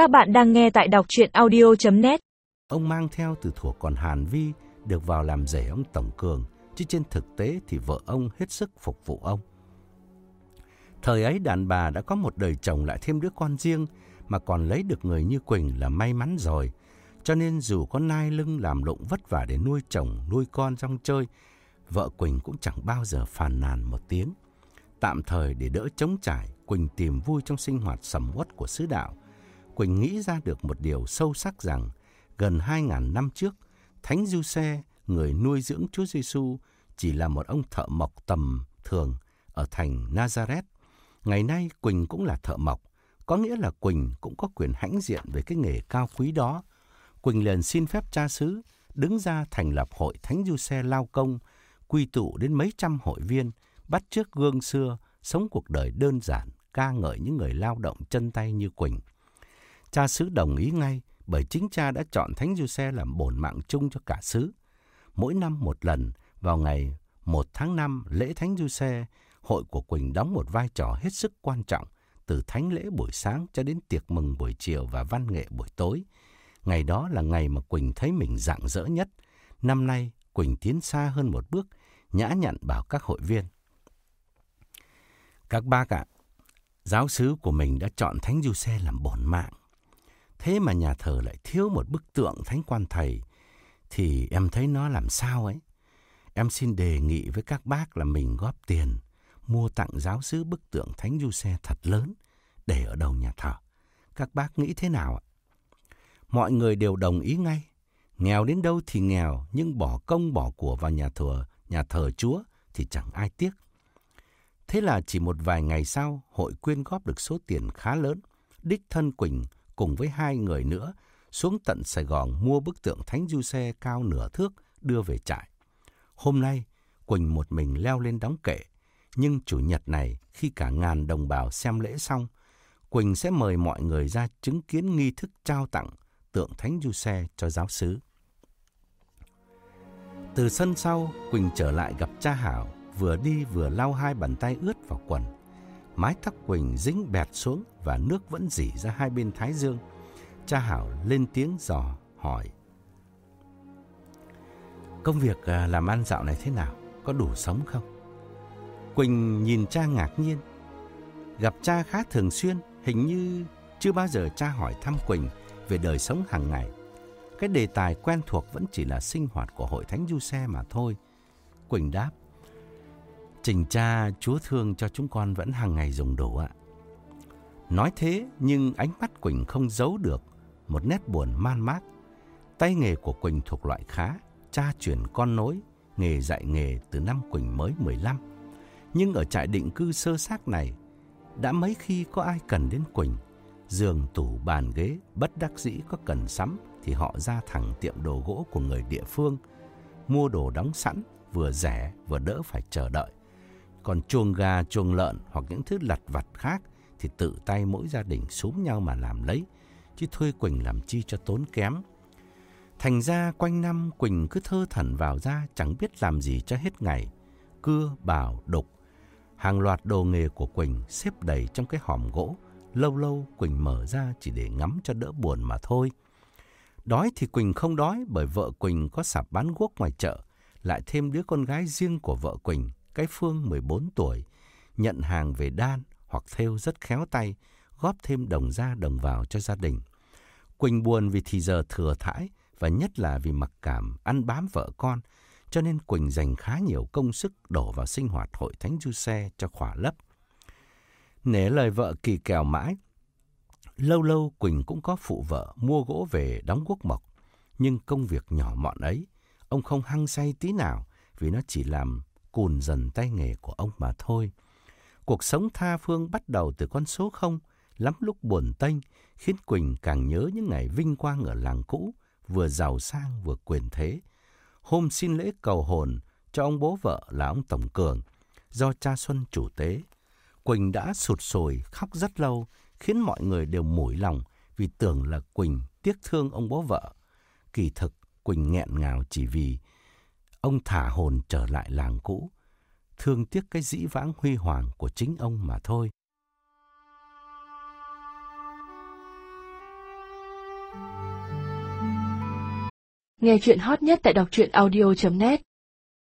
Các bạn đang nghe tại đọc chuyện audio.net Ông mang theo từ thuở còn Hàn Vi được vào làm rể ông Tổng Cường, chứ trên thực tế thì vợ ông hết sức phục vụ ông. Thời ấy đàn bà đã có một đời chồng lại thêm đứa con riêng mà còn lấy được người như Quỳnh là may mắn rồi. Cho nên dù có nai lưng làm lụng vất vả để nuôi chồng, nuôi con trong chơi, vợ Quỳnh cũng chẳng bao giờ phàn nàn một tiếng. Tạm thời để đỡ chống trải, Quỳnh tìm vui trong sinh hoạt sầm uất của sứ đạo. Quỳnh nghĩ ra được một điều sâu sắc rằng gần 2.000 năm trước, Thánh Du Xe, người nuôi dưỡng Chúa Giêsu chỉ là một ông thợ mộc tầm thường ở thành Nazareth. Ngày nay Quỳnh cũng là thợ mộc, có nghĩa là Quỳnh cũng có quyền hãnh diện về cái nghề cao quý đó. Quỳnh liền xin phép cha xứ đứng ra thành lập hội Thánh Du Xe Lao Công, quy tụ đến mấy trăm hội viên, bắt chước gương xưa, sống cuộc đời đơn giản, ca ngợi những người lao động chân tay như Quỳnh. Cha xứ đồng ý ngay bởi chính cha đã chọn Thánh Giuse làm bổn mạng chung cho cả xứ. Mỗi năm một lần, vào ngày 1 tháng 5 lễ Thánh Giuse, hội của Quỳnh đóng một vai trò hết sức quan trọng, từ thánh lễ buổi sáng cho đến tiệc mừng buổi chiều và văn nghệ buổi tối. Ngày đó là ngày mà Quỳnh thấy mình rạng rỡ nhất. Năm nay, Quỳnh tiến xa hơn một bước, nhã nhặn bảo các hội viên. Các bác ạ, giáo sứ của mình đã chọn Thánh Du Xe làm bổn mạng. Thế mà nhà thờ lại thiếu một bức tượng Thánh Quan Thầy, thì em thấy nó làm sao ấy. Em xin đề nghị với các bác là mình góp tiền, mua tặng giáo sứ bức tượng Thánh Du Xe thật lớn, để ở đầu nhà thờ. Các bác nghĩ thế nào ạ? Mọi người đều đồng ý ngay. Nghèo đến đâu thì nghèo, nhưng bỏ công bỏ của vào nhà thờ, nhà thờ Chúa thì chẳng ai tiếc. Thế là chỉ một vài ngày sau, hội quyên góp được số tiền khá lớn. Đích thân Quỳnh cùng với hai người nữa xuống tận Sài Gòn mua bức tượng Thánh Du Xe cao nửa thước đưa về trại. Hôm nay, Quỳnh một mình leo lên đóng kệ. Nhưng chủ nhật này, khi cả ngàn đồng bào xem lễ xong, Quỳnh sẽ mời mọi người ra chứng kiến nghi thức trao tặng tượng Thánh Du Xe cho giáo sứ. Từ sân sau, Quỳnh trở lại gặp cha Hảo, vừa đi vừa lau hai bàn tay ướt vào quần. Mái tóc Quỳnh dính bẹt xuống và nước vẫn dỉ ra hai bên thái dương. Cha Hảo lên tiếng dò hỏi. Công việc à, làm ăn dạo này thế nào? Có đủ sống không? Quỳnh nhìn cha ngạc nhiên. Gặp cha khá thường xuyên, hình như chưa bao giờ cha hỏi thăm Quỳnh về đời sống hàng ngày. Cái đề tài quen thuộc vẫn chỉ là sinh hoạt của hội thánh du xe mà thôi. Quỳnh đáp. Trình cha chúa thương cho chúng con vẫn hàng ngày dùng đủ ạ. Nói thế nhưng ánh mắt Quỳnh không giấu được một nét buồn man mác. Tay nghề của Quỳnh thuộc loại khá, cha chuyển con nối, nghề dạy nghề từ năm Quỳnh mới 15. Nhưng ở trại định cư sơ xác này, đã mấy khi có ai cần đến Quỳnh, giường tủ bàn ghế bất đắc dĩ có cần sắm thì họ ra thẳng tiệm đồ gỗ của người địa phương, mua đồ đóng sẵn, vừa rẻ vừa đỡ phải chờ đợi. Còn chuồng gà, chuồng lợn hoặc những thứ lặt vặt khác thì tự tay mỗi gia đình xúm nhau mà làm lấy, chứ thuê Quỳnh làm chi cho tốn kém. Thành ra quanh năm Quỳnh cứ thơ thẩn vào ra chẳng biết làm gì cho hết ngày. Cưa, bào, đục. Hàng loạt đồ nghề của Quỳnh xếp đầy trong cái hòm gỗ. Lâu lâu Quỳnh mở ra chỉ để ngắm cho đỡ buồn mà thôi. Đói thì Quỳnh không đói bởi vợ Quỳnh có sạp bán guốc ngoài chợ. Lại thêm đứa con gái riêng của vợ Quỳnh, cái Phương 14 tuổi, nhận hàng về đan hoặc thêu rất khéo tay, góp thêm đồng ra đồng vào cho gia đình. Quỳnh buồn vì thì giờ thừa thãi và nhất là vì mặc cảm ăn bám vợ con, cho nên Quỳnh dành khá nhiều công sức đổ vào sinh hoạt hội thánh du xe cho khỏa lấp. Nể lời vợ kỳ kèo mãi, lâu lâu Quỳnh cũng có phụ vợ mua gỗ về đóng quốc mộc, nhưng công việc nhỏ mọn ấy, ông không hăng say tí nào vì nó chỉ làm cùn dần tay nghề của ông mà thôi. Cuộc sống tha phương bắt đầu từ con số không, lắm lúc buồn tênh, khiến Quỳnh càng nhớ những ngày vinh quang ở làng cũ, vừa giàu sang vừa quyền thế. Hôm xin lễ cầu hồn cho ông bố vợ là ông Tổng Cường, do cha Xuân chủ tế. Quỳnh đã sụt sùi khóc rất lâu, khiến mọi người đều mủi lòng vì tưởng là Quỳnh tiếc thương ông bố vợ. Kỳ thực, Quỳnh nghẹn ngào chỉ vì ông thả hồn trở lại làng cũ, thương tiếc cái dĩ vãng huy hoàng của chính ông mà thôi. Nghe chuyện hot nhất tại doctruyenaudio.net